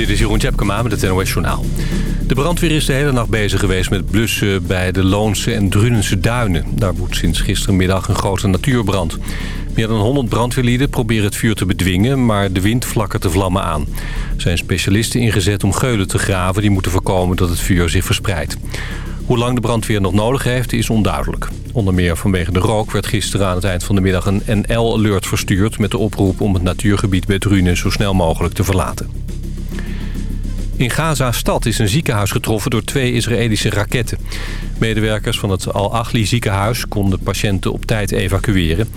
Dit is Jeroen Tjepkema met het NOS Journaal. De brandweer is de hele nacht bezig geweest met blussen bij de Loonse en Drunense duinen. Daar woedt sinds gistermiddag een grote natuurbrand. Meer dan 100 brandweerlieden proberen het vuur te bedwingen, maar de wind flakkert de vlammen aan. Er zijn specialisten ingezet om geulen te graven die moeten voorkomen dat het vuur zich verspreidt. Hoe lang de brandweer nog nodig heeft is onduidelijk. Onder meer vanwege de rook werd gisteren aan het eind van de middag een NL-alert verstuurd... met de oproep om het natuurgebied bij Drunen zo snel mogelijk te verlaten. In Gaza-stad is een ziekenhuis getroffen door twee Israëlische raketten. Medewerkers van het Al-Achli ziekenhuis konden patiënten op tijd evacueren.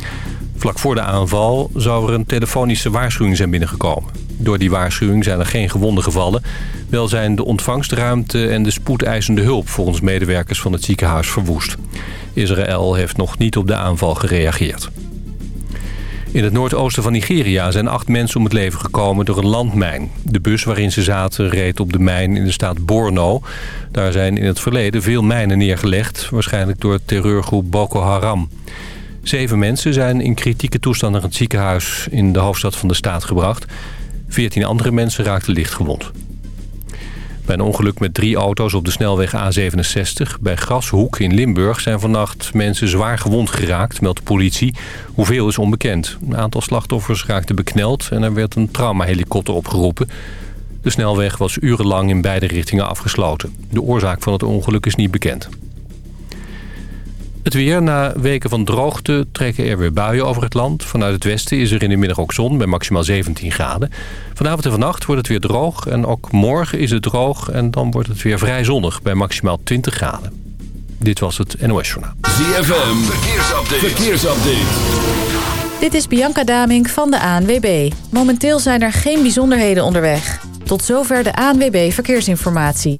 Vlak voor de aanval zou er een telefonische waarschuwing zijn binnengekomen. Door die waarschuwing zijn er geen gewonden gevallen. Wel zijn de ontvangstruimte en de spoedeisende hulp volgens medewerkers van het ziekenhuis verwoest. Israël heeft nog niet op de aanval gereageerd. In het noordoosten van Nigeria zijn acht mensen om het leven gekomen door een landmijn. De bus waarin ze zaten reed op de mijn in de staat Borno. Daar zijn in het verleden veel mijnen neergelegd, waarschijnlijk door terreurgroep Boko Haram. Zeven mensen zijn in kritieke toestand naar het ziekenhuis in de hoofdstad van de staat gebracht. Veertien andere mensen raakten licht gewond. Bij een ongeluk met drie auto's op de snelweg A67 bij Grashoek in Limburg... zijn vannacht mensen zwaar gewond geraakt, meldt de politie. Hoeveel is onbekend. Een aantal slachtoffers raakten bekneld en er werd een traumahelikopter opgeroepen. De snelweg was urenlang in beide richtingen afgesloten. De oorzaak van het ongeluk is niet bekend. Het weer. Na weken van droogte trekken er weer buien over het land. Vanuit het westen is er in de middag ook zon bij maximaal 17 graden. Vanavond en vannacht wordt het weer droog. En ook morgen is het droog. En dan wordt het weer vrij zonnig bij maximaal 20 graden. Dit was het NOS Journaal. ZFM. Verkeersupdate. Verkeersupdate. Dit is Bianca Damink van de ANWB. Momenteel zijn er geen bijzonderheden onderweg. Tot zover de ANWB Verkeersinformatie.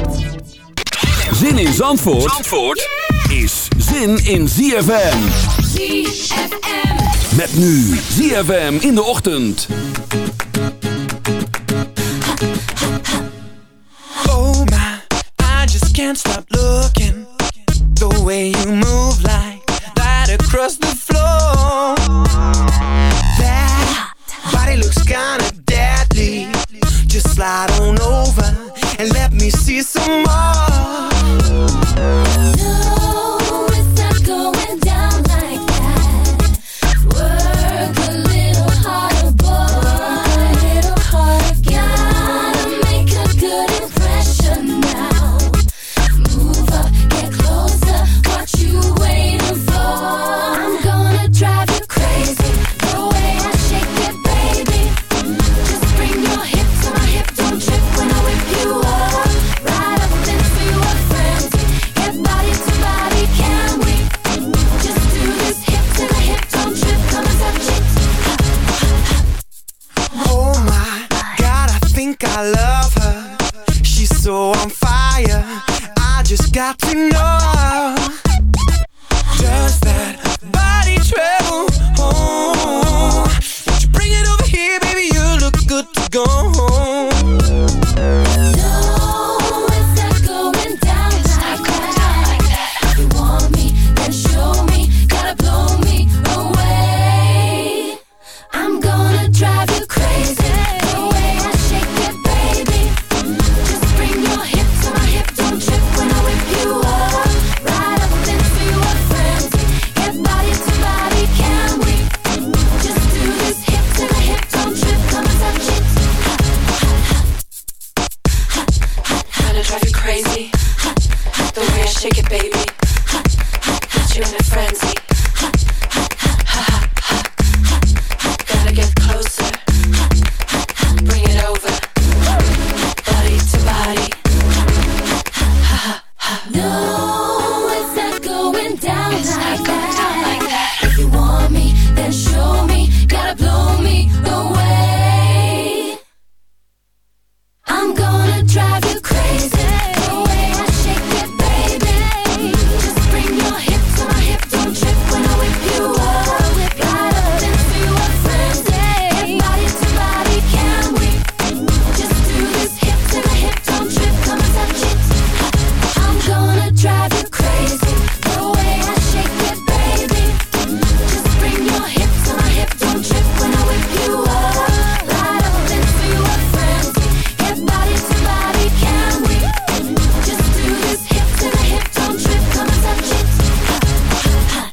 Zin in Zandvoort, Zandvoort is zin in ZFM. ZFM. Met nu ZFM in de ochtend. Oh my, I just can't stop looking. Got to know.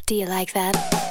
Do you like that?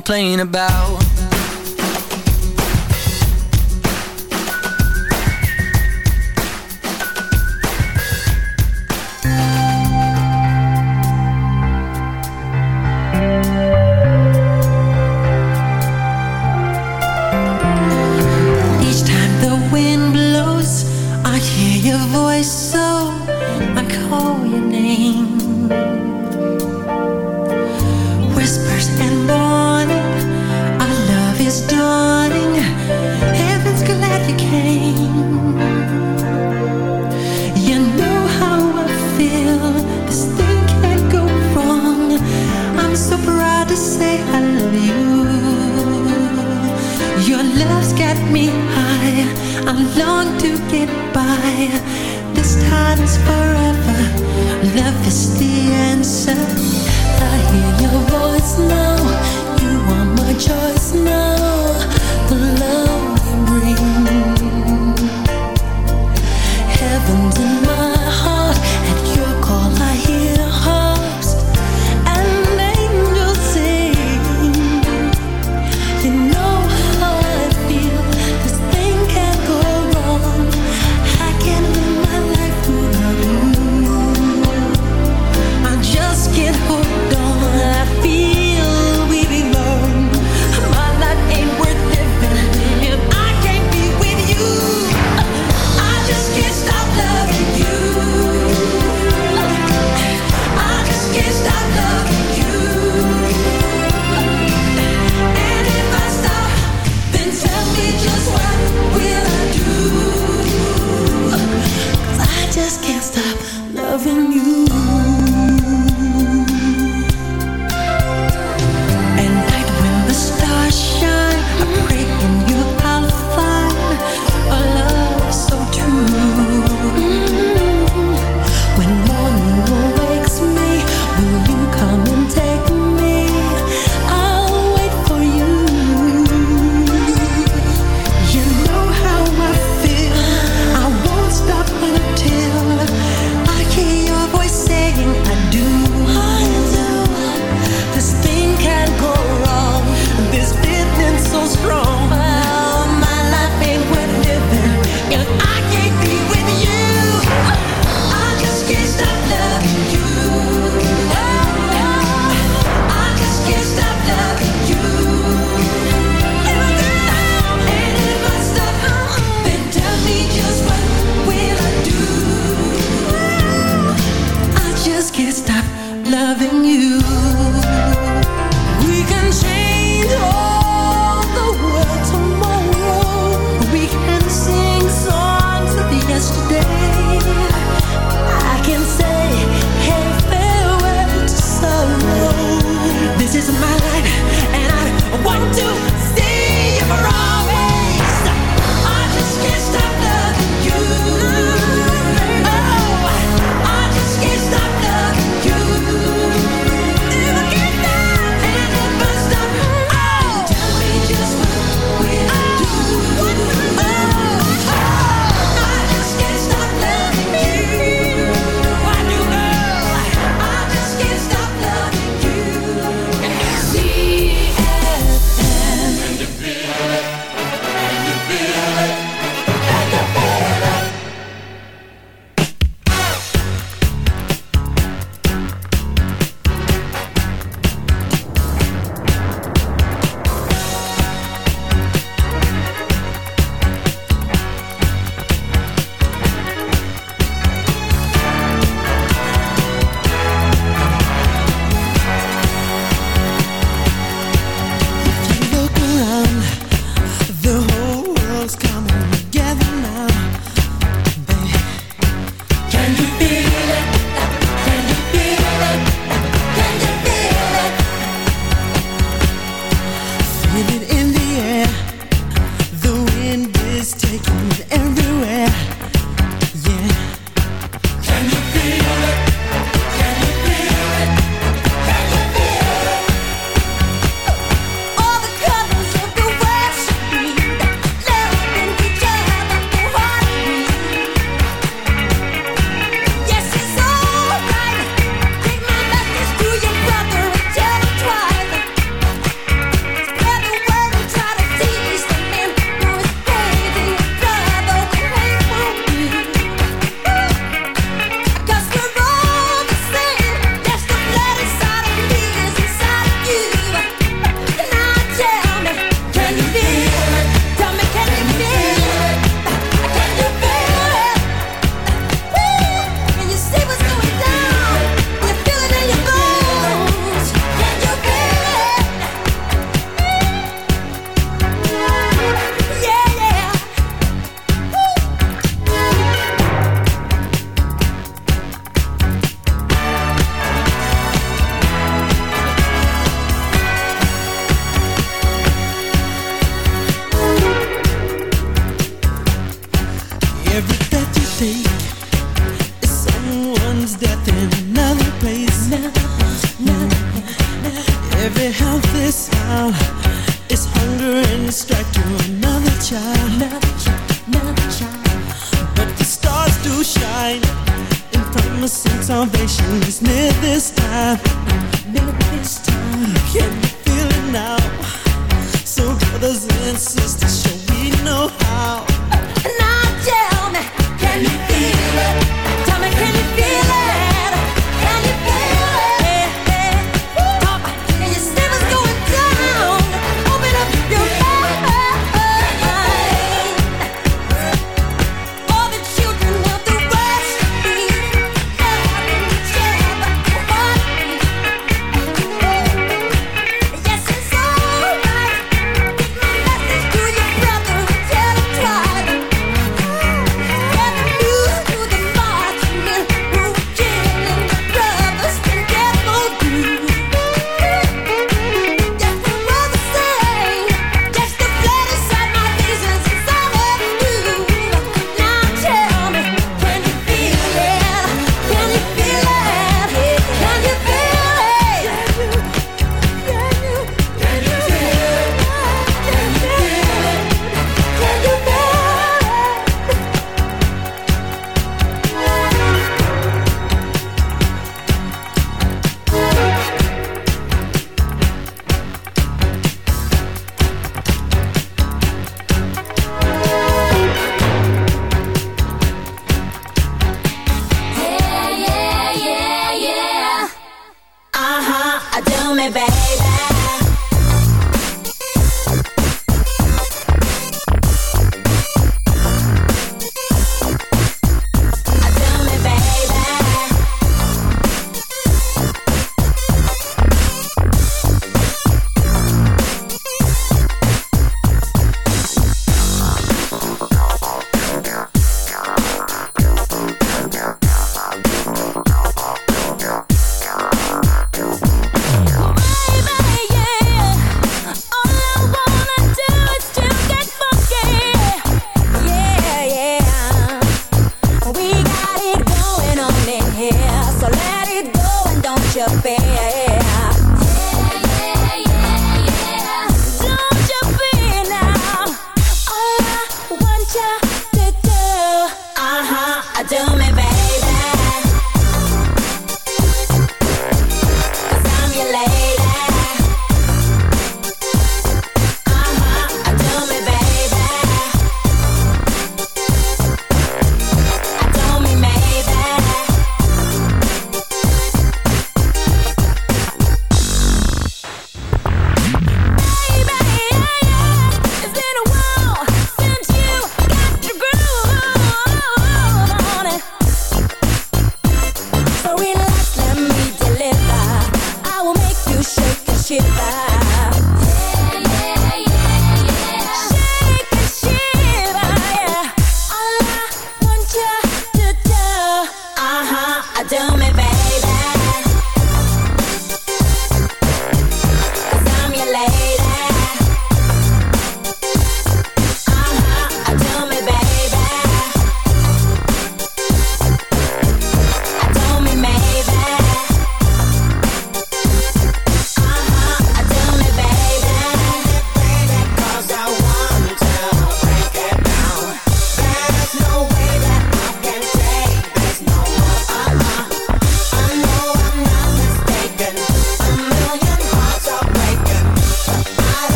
Complain about.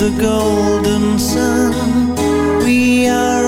the golden sun. We are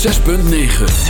106.9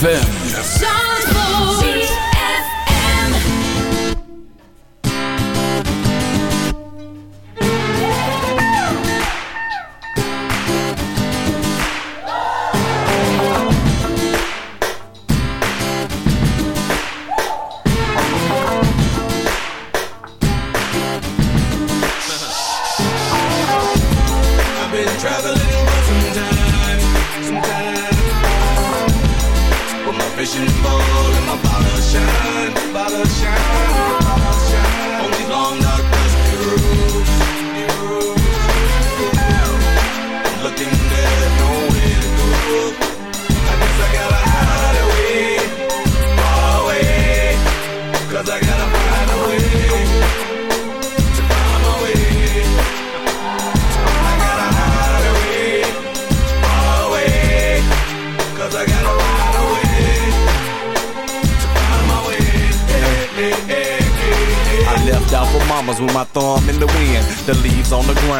ZFM.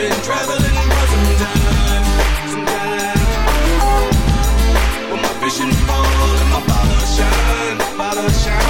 Been traveling my and my shine, shine,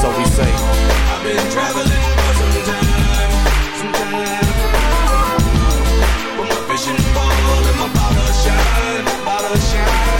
So we say, I've been traveling for some time, some time. My and my bottle shine, bottle shine,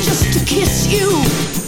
just to kiss you.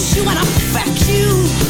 you and I fuck you.